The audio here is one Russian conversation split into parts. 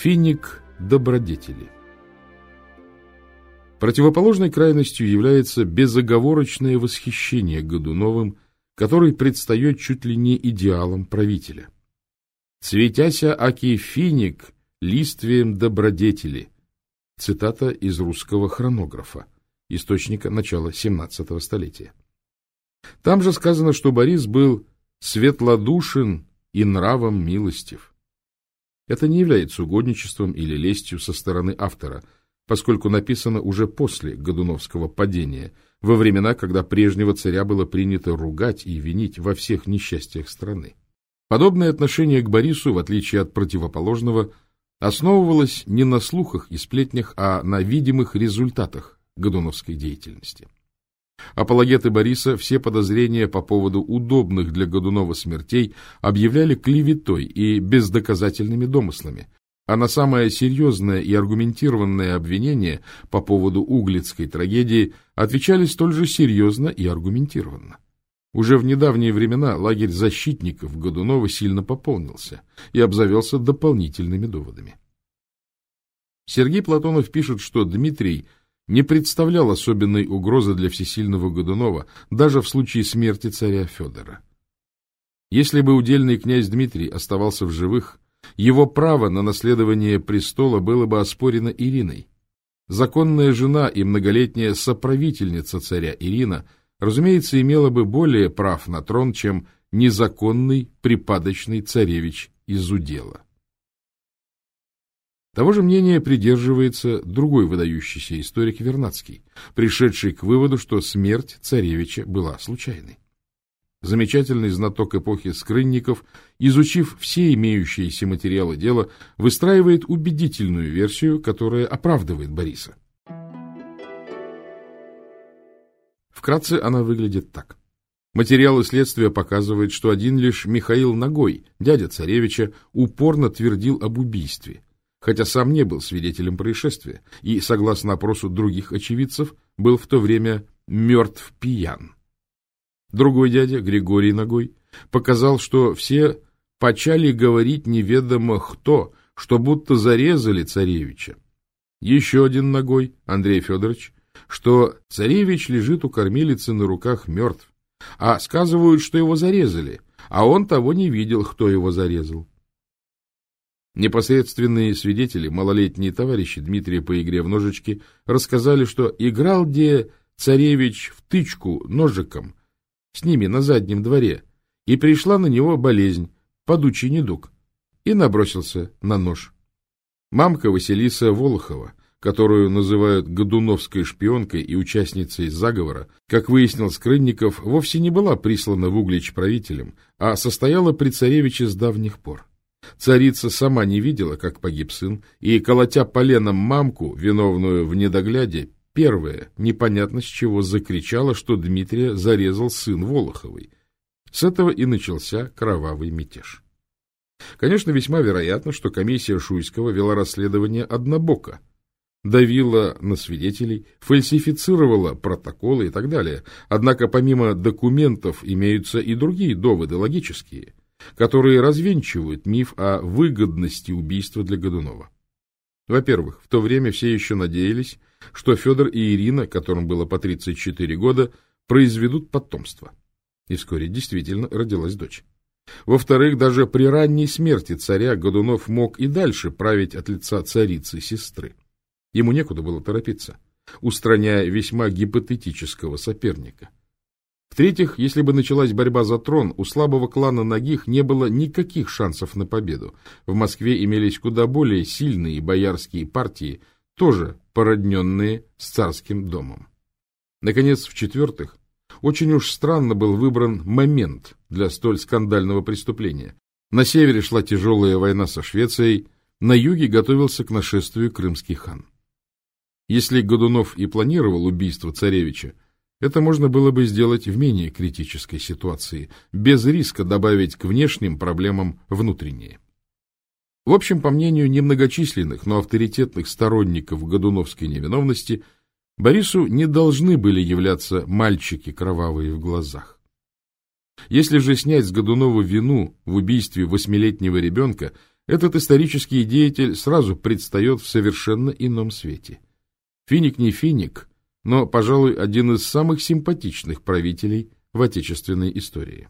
Финик добродетели Противоположной крайностью является безоговорочное восхищение Годуновым, который предстает чуть ли не идеалом правителя. «Цветяся аки финик листвием добродетели» цитата из русского хронографа, источника начала XVII столетия. Там же сказано, что Борис был светлодушен и нравом милостив. Это не является угодничеством или лестью со стороны автора, поскольку написано уже после Годуновского падения, во времена, когда прежнего царя было принято ругать и винить во всех несчастьях страны. Подобное отношение к Борису, в отличие от противоположного, основывалось не на слухах и сплетнях, а на видимых результатах Годуновской деятельности. Апологеты Бориса все подозрения по поводу удобных для Годунова смертей объявляли клеветой и бездоказательными домыслами, а на самое серьезное и аргументированное обвинение по поводу углицкой трагедии отвечали столь же серьезно и аргументированно. Уже в недавние времена лагерь защитников Годунова сильно пополнился и обзавелся дополнительными доводами. Сергей Платонов пишет, что Дмитрий – не представлял особенной угрозы для всесильного Годунова, даже в случае смерти царя Федора. Если бы удельный князь Дмитрий оставался в живых, его право на наследование престола было бы оспорено Ириной. Законная жена и многолетняя соправительница царя Ирина, разумеется, имела бы более прав на трон, чем незаконный припадочный царевич из удела. Того же мнения придерживается другой выдающийся историк Вернадский, пришедший к выводу, что смерть царевича была случайной. Замечательный знаток эпохи Скрынников, изучив все имеющиеся материалы дела, выстраивает убедительную версию, которая оправдывает Бориса. Вкратце она выглядит так. Материалы следствия показывают, что один лишь Михаил Ногой, дядя царевича, упорно твердил об убийстве – хотя сам не был свидетелем происшествия и, согласно опросу других очевидцев, был в то время мертв пьян. Другой дядя, Григорий Ногой, показал, что все почали говорить неведомо кто, что будто зарезали царевича. Еще один Ногой, Андрей Федорович, что царевич лежит у кормилицы на руках мертв, а сказывают, что его зарезали, а он того не видел, кто его зарезал. Непосредственные свидетели, малолетние товарищи Дмитрия по игре в ножички, рассказали, что играл где царевич в тычку ножиком с ними на заднем дворе, и пришла на него болезнь, падучий недуг, и набросился на нож. Мамка Василиса Волохова, которую называют Годуновской шпионкой и участницей заговора, как выяснил Скрынников, вовсе не была прислана в Углич правителем, а состояла при царевиче с давних пор. Царица сама не видела, как погиб сын, и, колотя поленом мамку, виновную в недогляде, первая, непонятно с чего, закричала, что Дмитрия зарезал сын Волоховой. С этого и начался кровавый мятеж. Конечно, весьма вероятно, что комиссия Шуйского вела расследование однобоко, давила на свидетелей, фальсифицировала протоколы и так далее. Однако помимо документов имеются и другие доводы логические – которые развенчивают миф о выгодности убийства для Годунова. Во-первых, в то время все еще надеялись, что Федор и Ирина, которым было по 34 года, произведут потомство. И вскоре действительно родилась дочь. Во-вторых, даже при ранней смерти царя Годунов мог и дальше править от лица царицы-сестры. Ему некуда было торопиться, устраняя весьма гипотетического соперника. В-третьих, если бы началась борьба за трон, у слабого клана Нагих не было никаких шансов на победу. В Москве имелись куда более сильные боярские партии, тоже породненные с царским домом. Наконец, в-четвертых, очень уж странно был выбран момент для столь скандального преступления. На севере шла тяжелая война со Швецией, на юге готовился к нашествию крымский хан. Если Годунов и планировал убийство царевича, это можно было бы сделать в менее критической ситуации, без риска добавить к внешним проблемам внутренние. В общем, по мнению немногочисленных, но авторитетных сторонников Годуновской невиновности, Борису не должны были являться мальчики кровавые в глазах. Если же снять с Годунова вину в убийстве восьмилетнего ребенка, этот исторический деятель сразу предстает в совершенно ином свете. Финик не финик, но, пожалуй, один из самых симпатичных правителей в отечественной истории.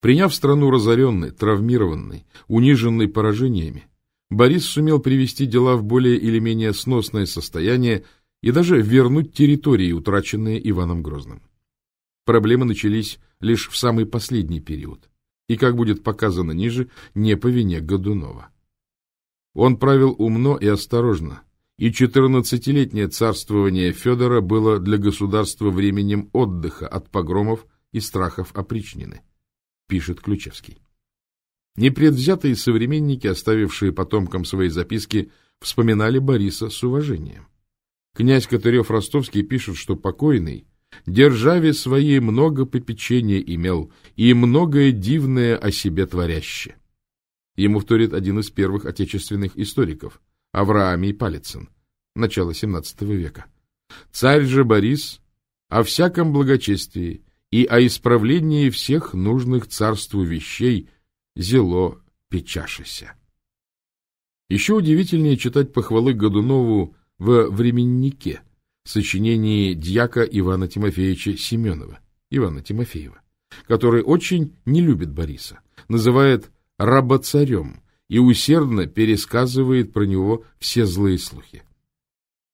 Приняв страну разоренной, травмированной, униженной поражениями, Борис сумел привести дела в более или менее сносное состояние и даже вернуть территории, утраченные Иваном Грозным. Проблемы начались лишь в самый последний период, и, как будет показано ниже, не по вине Годунова. Он правил умно и осторожно, и четырнадцатилетнее царствование Федора было для государства временем отдыха от погромов и страхов опричнины, пишет Ключевский. Непредвзятые современники, оставившие потомкам свои записки, вспоминали Бориса с уважением. Князь Катырев-Ростовский пишет, что покойный державе своей много попечения имел и многое дивное о себе творяще. Ему вторит один из первых отечественных историков, Авраамий Палицын, начало XVII века. Царь же Борис о всяком благочестии и о исправлении всех нужных царству вещей – зело печашися. Еще удивительнее читать похвалы Годунову в «Временнике», сочинении дьяка Ивана Тимофеевича Семенова, Ивана Тимофеева, который очень не любит Бориса, называет «рабоцарем» и усердно пересказывает про него все злые слухи.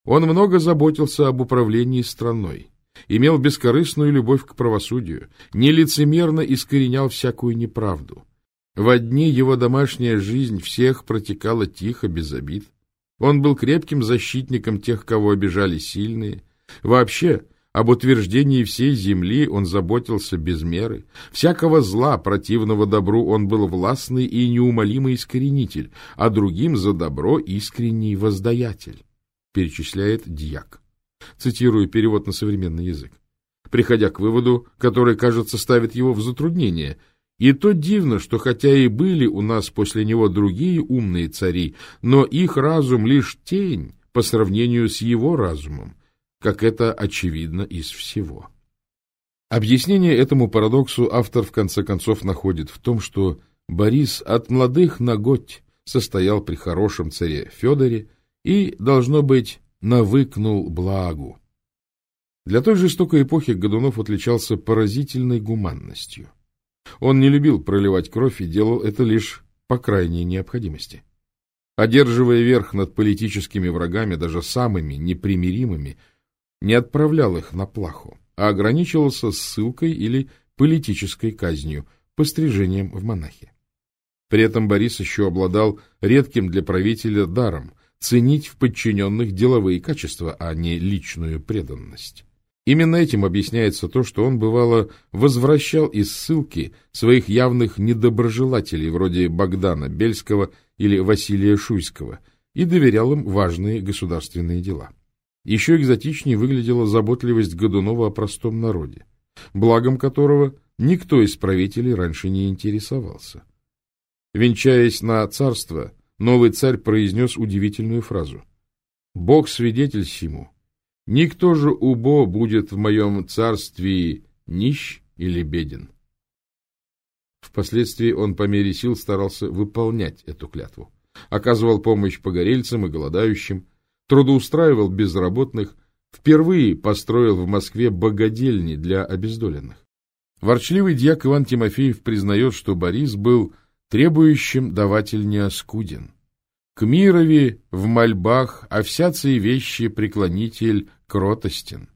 Он много заботился об управлении страной, имел бескорыстную любовь к правосудию, нелицемерно искоренял всякую неправду, в одни его домашняя жизнь всех протекала тихо, без обид. Он был крепким защитником тех, кого обижали сильные. Вообще, об утверждении всей земли он заботился без меры. Всякого зла, противного добру, он был властный и неумолимый искоренитель, а другим за добро искренний воздаятель, перечисляет Дьяк. Цитирую перевод на современный язык. Приходя к выводу, который, кажется, ставит его в затруднение – и то дивно, что хотя и были у нас после него другие умные цари, но их разум лишь тень по сравнению с его разумом, как это очевидно из всего. Объяснение этому парадоксу автор в конце концов находит в том, что Борис от молодых ноготь состоял при хорошем царе Федоре и, должно быть, навыкнул благу. Для той жестокой эпохи Годунов отличался поразительной гуманностью. Он не любил проливать кровь и делал это лишь по крайней необходимости. Одерживая верх над политическими врагами, даже самыми непримиримыми, не отправлял их на плаху, а ограничивался ссылкой или политической казнью, пострижением в монахи. При этом Борис еще обладал редким для правителя даром ценить в подчиненных деловые качества, а не личную преданность. Именно этим объясняется то, что он, бывало, возвращал из ссылки своих явных недоброжелателей, вроде Богдана Бельского или Василия Шуйского, и доверял им важные государственные дела. Еще экзотичнее выглядела заботливость Годунова о простом народе, благом которого никто из правителей раньше не интересовался. Венчаясь на царство, новый царь произнес удивительную фразу «Бог свидетель сему, Никто же убо будет в моем царстве нищ или беден. Впоследствии он по мере сил старался выполнять эту клятву. Оказывал помощь погорельцам и голодающим, трудоустраивал безработных, впервые построил в Москве богадельни для обездоленных. Ворчливый дьяк Иван Тимофеев признает, что Борис был требующим даватель неоскуден. К мирови в мольбах овсяцы вещи преклонитель кротостен.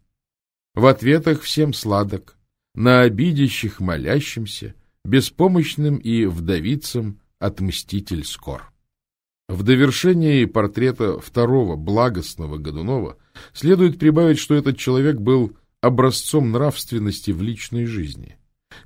В ответах всем сладок, на обидящих молящимся, беспомощным и вдовицам отмститель скор. В довершении портрета второго благостного Годунова следует прибавить, что этот человек был образцом нравственности в личной жизни,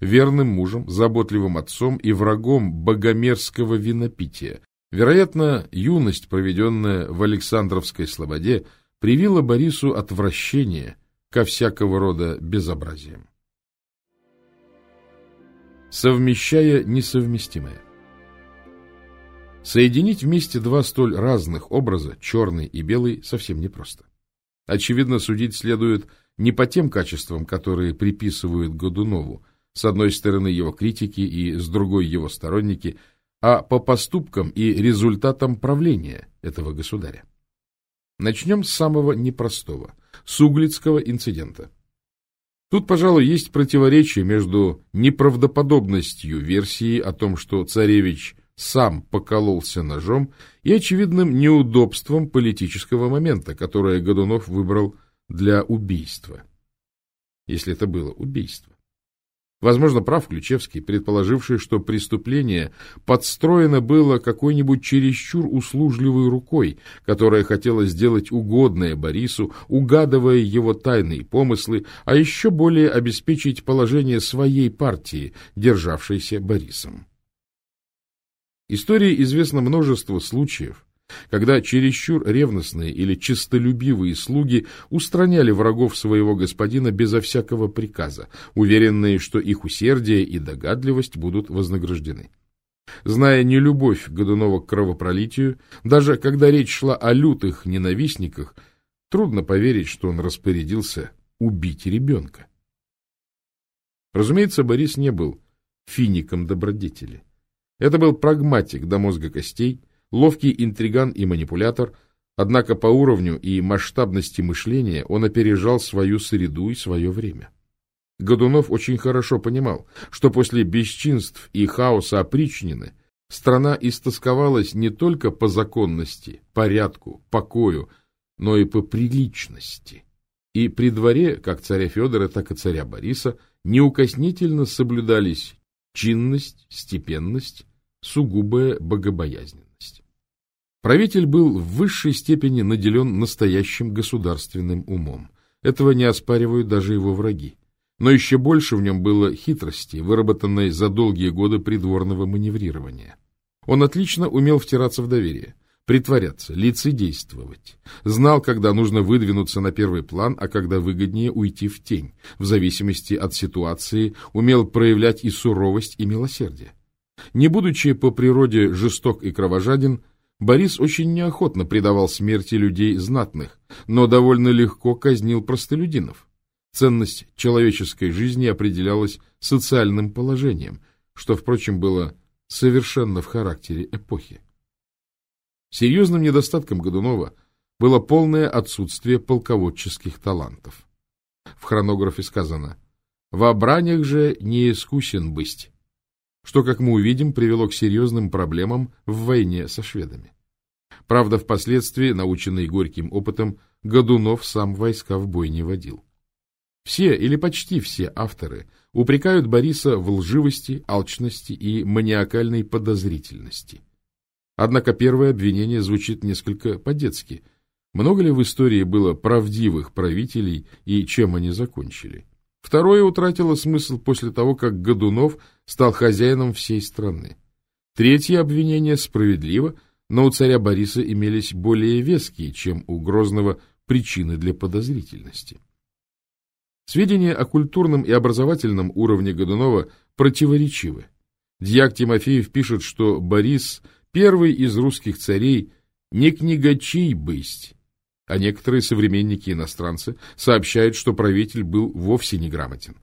верным мужем, заботливым отцом и врагом богомерзкого винопития. Вероятно, юность, проведенная в Александровской слободе, привило Борису отвращение ко всякого рода безобразиям. Совмещая несовместимое. Соединить вместе два столь разных образа, черный и белый, совсем непросто. Очевидно, судить следует не по тем качествам, которые приписывают Годунову, с одной стороны его критики и с другой его сторонники, а по поступкам и результатам правления этого государя. Начнем с самого непростого, с Углицкого инцидента. Тут, пожалуй, есть противоречие между неправдоподобностью версии о том, что царевич сам покололся ножом, и очевидным неудобством политического момента, которое Годунов выбрал для убийства. Если это было убийство. Возможно, прав Ключевский, предположивший, что преступление подстроено было какой-нибудь чересчур услужливой рукой, которая хотела сделать угодное Борису, угадывая его тайные помыслы, а еще более обеспечить положение своей партии, державшейся Борисом. Истории известно множество случаев, когда чересчур ревностные или честолюбивые слуги устраняли врагов своего господина безо всякого приказа, уверенные, что их усердие и догадливость будут вознаграждены. Зная нелюбовь Годунова к кровопролитию, даже когда речь шла о лютых ненавистниках, трудно поверить, что он распорядился убить ребенка. Разумеется, Борис не был фиником добродетели. Это был прагматик до мозга костей, ловкий интриган и манипулятор, однако по уровню и масштабности мышления он опережал свою среду и свое время. Годунов очень хорошо понимал, что после бесчинств и хаоса опричнины страна истосковалась не только по законности, порядку, покою, но и по приличности. И при дворе, как царя Федора, так и царя Бориса, неукоснительно соблюдались чинность, степенность, сугубая богобоязненность. Правитель был в высшей степени наделен настоящим государственным умом. Этого не оспаривают даже его враги. Но еще больше в нем было хитрости, выработанной за долгие годы придворного маневрирования. Он отлично умел втираться в доверие, притворяться, лицедействовать. Знал, когда нужно выдвинуться на первый план, а когда выгоднее уйти в тень. В зависимости от ситуации умел проявлять и суровость, и милосердие. Не будучи по природе жесток и кровожаден, Борис очень неохотно предавал смерти людей знатных, но довольно легко казнил простолюдинов. Ценность человеческой жизни определялась социальным положением, что, впрочем, было совершенно в характере эпохи. Серьезным недостатком Годунова было полное отсутствие полководческих талантов. В хронографе сказано «В обранях же не искусен бысть» что, как мы увидим, привело к серьезным проблемам в войне со шведами. Правда, впоследствии, наученный горьким опытом, Годунов сам войска в бой не водил. Все или почти все авторы упрекают Бориса в лживости, алчности и маниакальной подозрительности. Однако первое обвинение звучит несколько по-детски. Много ли в истории было правдивых правителей и чем они закончили? Второе утратило смысл после того, как Годунов стал хозяином всей страны. Третье обвинение справедливо, но у царя Бориса имелись более веские, чем у Грозного, причины для подозрительности. Сведения о культурном и образовательном уровне Годунова противоречивы. Дьяк Тимофеев пишет, что Борис – первый из русских царей не книгачей бысть, а некоторые современники-иностранцы сообщают, что правитель был вовсе неграмотен.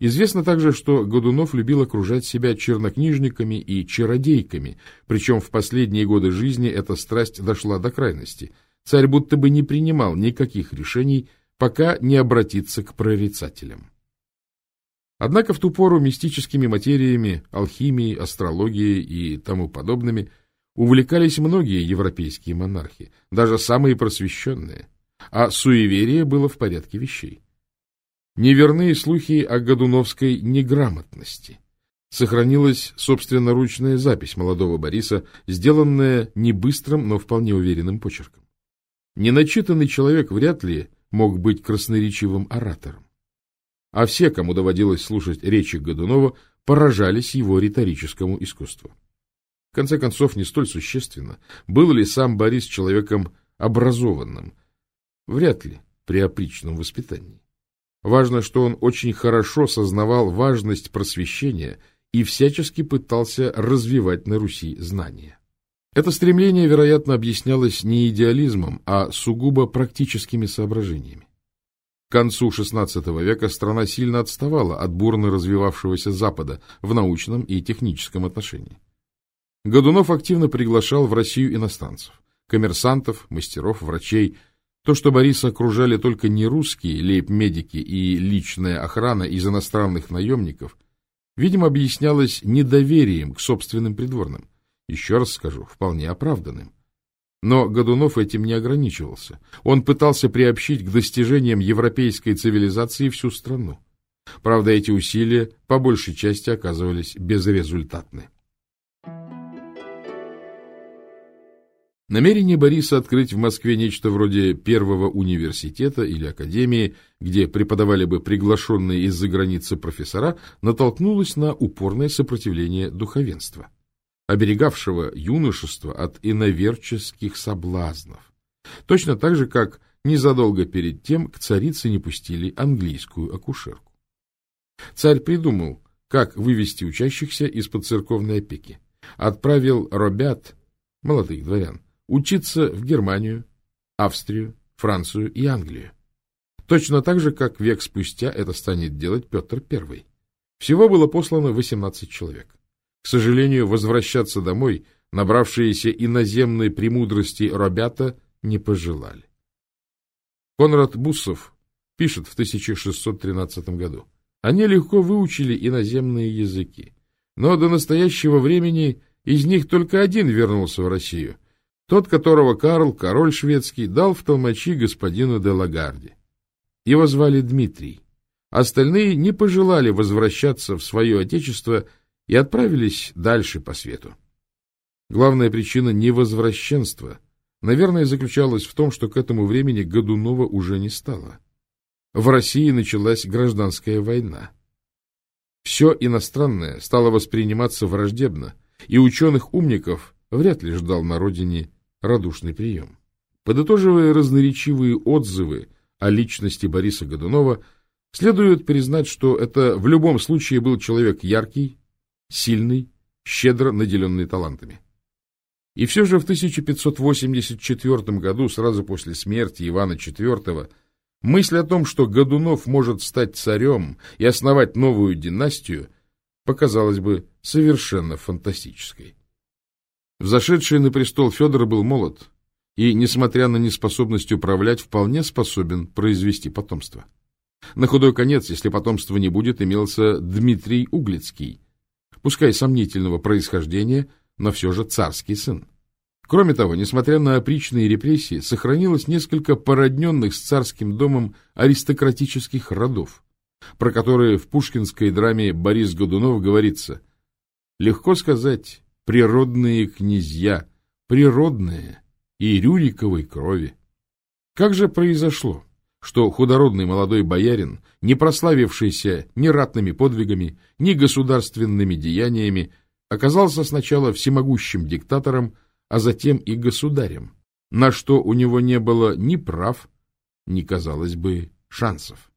Известно также, что Годунов любил окружать себя чернокнижниками и чародейками, причем в последние годы жизни эта страсть дошла до крайности. Царь будто бы не принимал никаких решений, пока не обратится к прорицателям. Однако в ту пору мистическими материями, алхимией, астрологией и тому подобными – увлекались многие европейские монархи, даже самые просвещенные, а суеверие было в порядке вещей. Неверные слухи о Годуновской неграмотности. Сохранилась собственноручная запись молодого Бориса, сделанная не быстрым, но вполне уверенным почерком. Неначитанный человек вряд ли мог быть красноречивым оратором. А все, кому доводилось слушать речи Годунова, поражались его риторическому искусству. В конце концов, не столь существенно, был ли сам Борис человеком образованным. Вряд ли при опричном воспитании. Важно, что он очень хорошо сознавал важность просвещения и всячески пытался развивать на Руси знания. Это стремление, вероятно, объяснялось не идеализмом, а сугубо практическими соображениями. К концу XVI века страна сильно отставала от бурно развивавшегося Запада в научном и техническом отношении. Годунов активно приглашал в Россию иностранцев, коммерсантов, мастеров, врачей. То, что Бориса окружали только не русские лейб-медики и личная охрана из иностранных наемников, видимо, объяснялось недоверием к собственным придворным. Еще раз скажу, вполне оправданным. Но Годунов этим не ограничивался. Он пытался приобщить к достижениям европейской цивилизации всю страну. Правда, эти усилия по большей части оказывались безрезультатны. Намерение Бориса открыть в Москве нечто вроде первого университета или академии, где преподавали бы приглашенные из-за границы профессора, натолкнулось на упорное сопротивление духовенства, оберегавшего юношество от иноверческих соблазнов. Точно так же, как незадолго перед тем к царице не пустили английскую акушерку. Царь придумал, как вывести учащихся из-под церковной опеки. Отправил робят, молодых дворян, учиться в Германию, Австрию, Францию и Англию. Точно так же, как век спустя это станет делать Петр I. Всего было послано 18 человек. К сожалению, возвращаться домой набравшиеся иноземной премудрости робята не пожелали. Конрад Буссов пишет в 1613 году. Они легко выучили иноземные языки, но до настоящего времени из них только один вернулся в Россию, тот, которого Карл, король шведский, дал в толмачи господину де Лагарде. Его звали Дмитрий. Остальные не пожелали возвращаться в свое отечество и отправились дальше по свету. Главная причина невозвращенства, наверное, заключалась в том, что к этому времени Годунова уже не стало в России началась гражданская война. Все иностранное стало восприниматься враждебно, и ученых-умников вряд ли ждал на родине радушный прием. Подытоживая разноречивые отзывы о личности Бориса Годунова, следует признать, что это в любом случае был человек яркий, сильный, щедро наделенный талантами. И все же в 1584 году, сразу после смерти Ивана IV, Мысль о том, что Годунов может стать царем и основать новую династию, показалась бы совершенно фантастической. Взошедший на престол Федор был молод и, несмотря на неспособность управлять, вполне способен произвести потомство. На худой конец, если потомства не будет, имелся Дмитрий Углицкий, пускай сомнительного происхождения, но все же царский сын. Кроме того, несмотря на опричные репрессии, сохранилось несколько породненных с царским домом аристократических родов, про которые в пушкинской драме Борис Годунов говорится «Легко сказать, природные князья, природные и Рюриковой крови». Как же произошло, что худородный молодой боярин, не прославившийся ни ратными подвигами, ни государственными деяниями, оказался сначала всемогущим диктатором, а затем и государем, на что у него не было ни прав, ни, казалось бы, шансов.